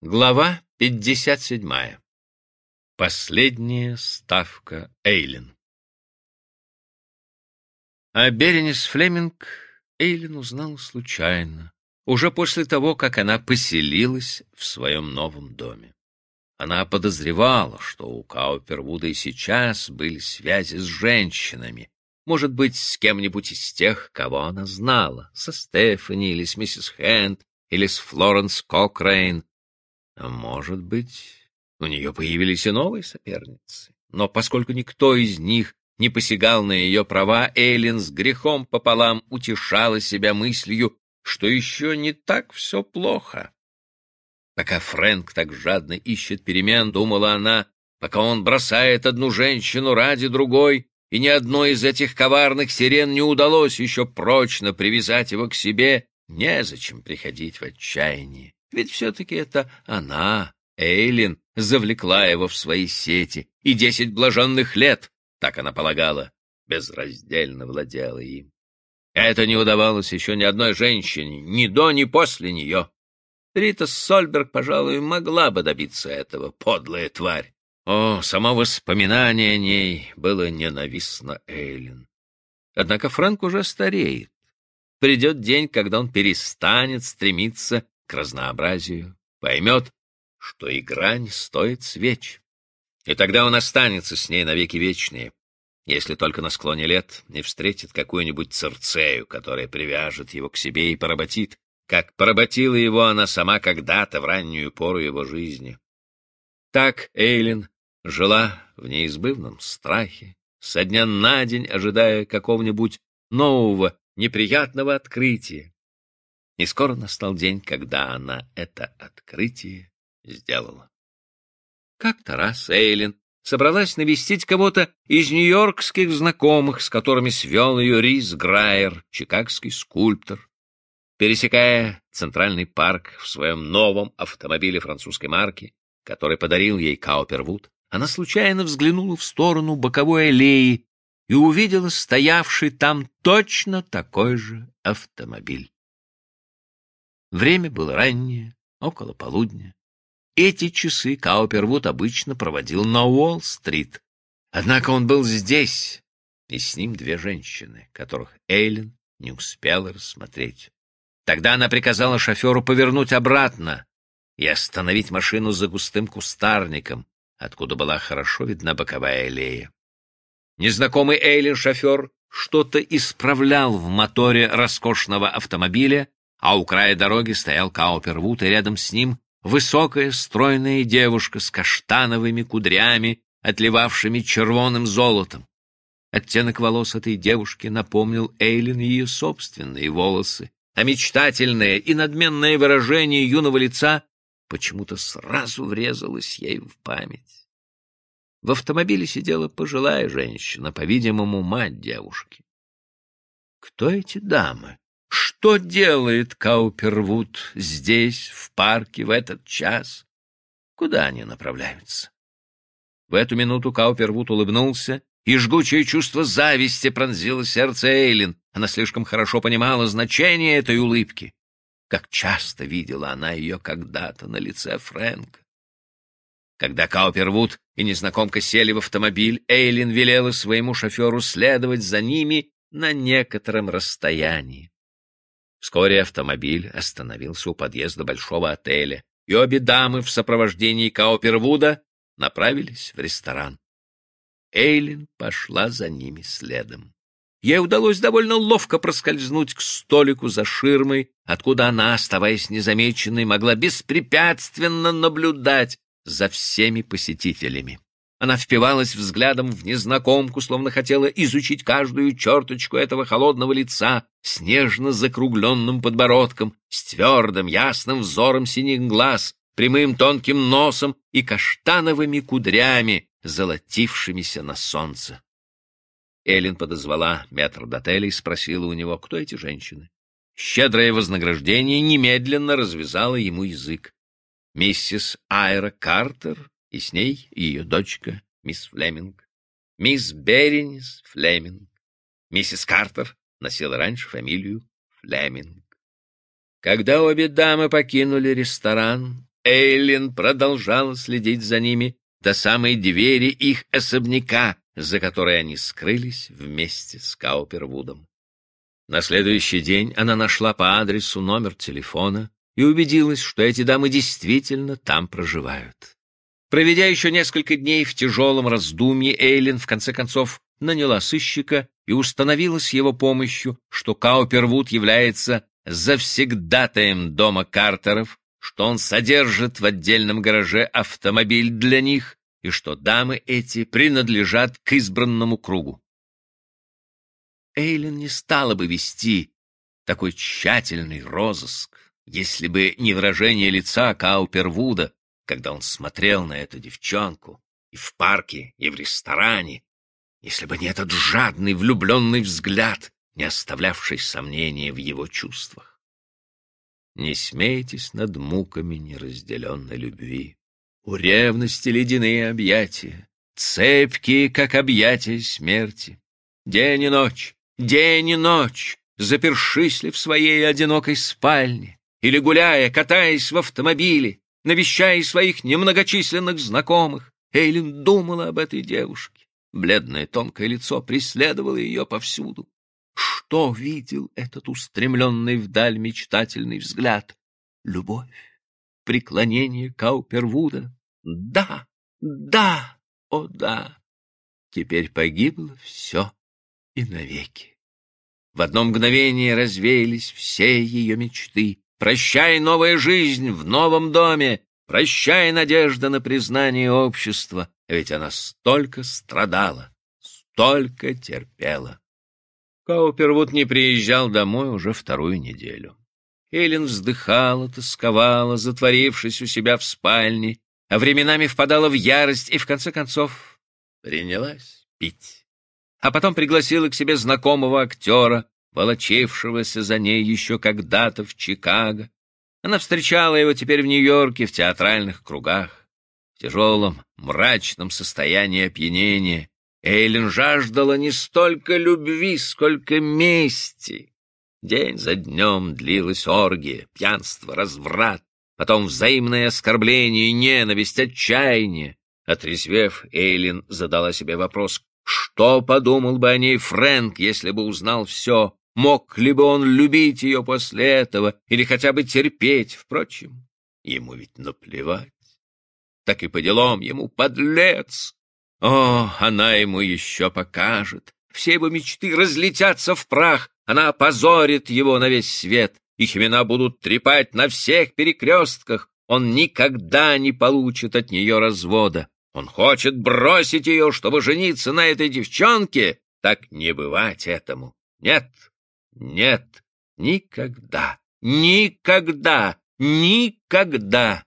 Глава 57. Последняя ставка Эйлин. А Беренис Флеминг Эйлин узнал случайно, уже после того, как она поселилась в своем новом доме. Она подозревала, что у Каупервуда и сейчас были связи с женщинами, может быть, с кем-нибудь из тех, кого она знала, со Стефани или с миссис Хэнд, или с Флоренс Кокрейн, может быть, у нее появились и новые соперницы. Но поскольку никто из них не посягал на ее права, Эйлин с грехом пополам утешала себя мыслью, что еще не так все плохо. Пока Фрэнк так жадно ищет перемен, думала она, пока он бросает одну женщину ради другой, и ни одной из этих коварных сирен не удалось еще прочно привязать его к себе, незачем приходить в отчаяние. Ведь все-таки это она, Эйлин, завлекла его в свои сети, и десять блаженных лет, так она полагала, безраздельно владела им. Это не удавалось еще ни одной женщине, ни до, ни после нее. Рита Сольберг, пожалуй, могла бы добиться этого, подлая тварь. О, само воспоминание о ней было ненавистно Эйлин. Однако Фрэнк уже стареет. Придет день, когда он перестанет стремиться к разнообразию, поймет, что игра не стоит свеч. И тогда он останется с ней навеки вечные, если только на склоне лет не встретит какую-нибудь церцею, которая привяжет его к себе и поработит, как поработила его она сама когда-то в раннюю пору его жизни. Так Эйлин жила в неизбывном страхе, со дня на день ожидая какого-нибудь нового неприятного открытия, и скоро настал день, когда она это открытие сделала. Как-то раз Эйлин собралась навестить кого-то из нью-йоркских знакомых, с которыми свел ее Рис Грайер, чикагский скульптор. Пересекая Центральный парк в своем новом автомобиле французской марки, который подарил ей Каупервуд, она случайно взглянула в сторону боковой аллеи и увидела стоявший там точно такой же автомобиль. Время было раннее, около полудня. Эти часы Каупервуд обычно проводил на Уолл-стрит. Однако он был здесь, и с ним две женщины, которых Эйлин не успела рассмотреть. Тогда она приказала шоферу повернуть обратно и остановить машину за густым кустарником, откуда была хорошо видна боковая аллея. Незнакомый Эйлин шофер что-то исправлял в моторе роскошного автомобиля, а у края дороги стоял Каупервуд, и рядом с ним высокая стройная девушка с каштановыми кудрями, отливавшими червоным золотом. Оттенок волос этой девушки напомнил Эйлин ее собственные волосы, а мечтательное и надменное выражение юного лица почему-то сразу врезалось ей в память. В автомобиле сидела пожилая женщина, по-видимому, мать девушки. Кто эти дамы? Что делает Каупервуд здесь, в парке, в этот час? Куда они направляются? В эту минуту Каупервуд улыбнулся, и жгучее чувство зависти пронзило сердце Эйлин. Она слишком хорошо понимала значение этой улыбки. Как часто видела она ее когда-то на лице Фрэнка. Когда Каупервуд и незнакомка сели в автомобиль, Эйлин велела своему шоферу следовать за ними на некотором расстоянии. Вскоре автомобиль остановился у подъезда большого отеля, и обе дамы в сопровождении Каупервуда направились в ресторан. Эйлин пошла за ними следом. Ей удалось довольно ловко проскользнуть к столику за ширмой, откуда она, оставаясь незамеченной, могла беспрепятственно наблюдать за всеми посетителями. Она впивалась взглядом в незнакомку, словно хотела изучить каждую черточку этого холодного лица с нежно закругленным подбородком, с твердым, ясным взором синих глаз, прямым тонким носом и каштановыми кудрями, золотившимися на солнце. Эллен подозвала метрдотеля и спросила у него, кто эти женщины. Щедрое вознаграждение немедленно развязало ему язык. Миссис Айра Картер и с ней ее дочка, мисс Флеминг. Мисс Беренис Флеминг. Миссис Картер носила раньше фамилию Флеминг. Когда обе дамы покинули ресторан, Эйлин продолжала следить за ними до самой двери их особняка, за которой они скрылись вместе с Каупервудом. На следующий день она нашла по адресу номер телефона и убедилась, что эти дамы действительно там проживают. Проведя еще несколько дней в тяжелом раздумье, Эйлин в конце концов наняла сыщика и установила с его помощью, что Каупервуд является завсегдатаем дома Картеров, что он содержит в отдельном гараже автомобиль для них и что дамы эти принадлежат к избранному кругу. Эйлин не стала бы вести такой тщательный розыск, если бы не выражение лица Каупервуда, когда он смотрел на эту девчонку и в парке, и в ресторане, если бы не этот жадный влюбленный взгляд, не оставлявший сомнения в его чувствах. Не смейтесь над муками неразделенной любви. У ревности ледяные объятия, цепкие, как объятия смерти. День и ночь, день и ночь, запершись ли в своей одинокой спальне, или гуляя, катаясь в автомобиле, навещая своих немногочисленных знакомых, Эйлин думала об этой девушке. Бледное тонкое лицо преследовало ее повсюду. Что видел этот устремленный вдаль мечтательный взгляд? Любовь, преклонение Каупервуда, да, да, о да. Теперь погибло все и навеки. В одно мгновение развеялись все ее мечты. Прощай, новая жизнь в новом доме! Прощай, надежда на признание общества, ведь она столько страдала, столько терпела. Каупервуд не приезжал домой уже вторую неделю. Эллен вздыхала, тосковала, затворившись у себя в спальне, а временами впадала в ярость и, в конце концов, принялась пить. А потом пригласила к себе знакомого актера, волочившегося за ней еще когда-то в Чикаго. Она встречала его теперь в Нью-Йорке в театральных кругах. В тяжелом, мрачном состоянии опьянения Эйлин жаждала не столько любви, сколько мести. День за днем длилась оргия, пьянство, разврат, потом взаимное оскорбление, ненависть, отчаяние. Отрезвев, Эйлин задала себе вопрос, что подумал бы о ней Фрэнк, если бы узнал все? Мог ли бы он любить ее после этого или хотя бы терпеть? Впрочем, ему ведь наплевать. Так и по делам ему подлец. О, она ему еще покажет. Все его мечты разлетятся в прах. Она опозорит его на весь свет. Их имена будут трепать на всех перекрестках. Он никогда не получит от нее развода. Он хочет бросить ее, чтобы жениться на этой девчонке. Так не бывать этому. Нет, нет, никогда, никогда, никогда.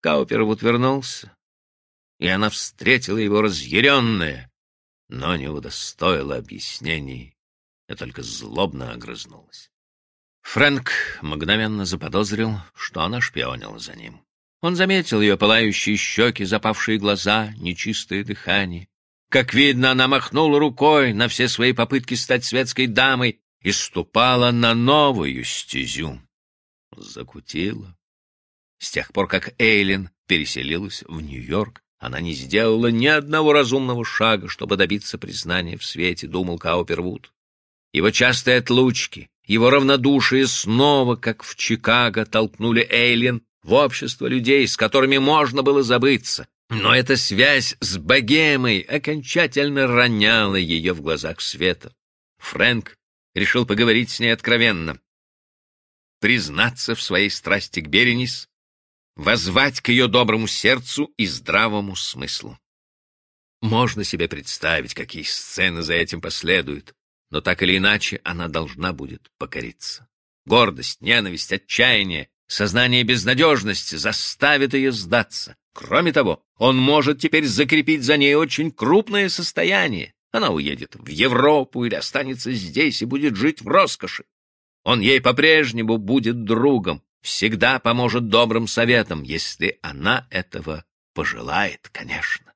Каупервуд вернулся, и она встретила его разъяренная, но не удостоила объяснений, а только злобно огрызнулась. Фрэнк мгновенно заподозрил, что она шпионила за ним. Он заметил ее пылающие щеки, запавшие глаза, нечистое дыхание. Как видно, она махнула рукой на все свои попытки стать светской дамой и ступала на новую стезю. Закутила. С тех пор, как Эйлин переселилась в Нью-Йорк, она не сделала ни одного разумного шага, чтобы добиться признания в свете, думал Каупервуд. Его частые отлучки, его равнодушие снова, как в Чикаго, толкнули Эйлин в общество людей, с которыми можно было забыться. Но эта связь с богемой окончательно роняла ее в глазах света. Фрэнк решил поговорить с ней откровенно. Признаться в своей страсти к Беренис, воззвать к ее доброму сердцу и здравому смыслу. Можно себе представить, какие сцены за этим последуют, но так или иначе она должна будет покориться. Гордость, ненависть, отчаяние, сознание безнадежности заставит ее сдаться. Кроме того, он может теперь закрепить за ней очень крупное состояние. Она уедет в Европу или останется здесь и будет жить в роскоши. Он ей по-прежнему будет другом, всегда поможет добрым советам, если она этого пожелает, конечно.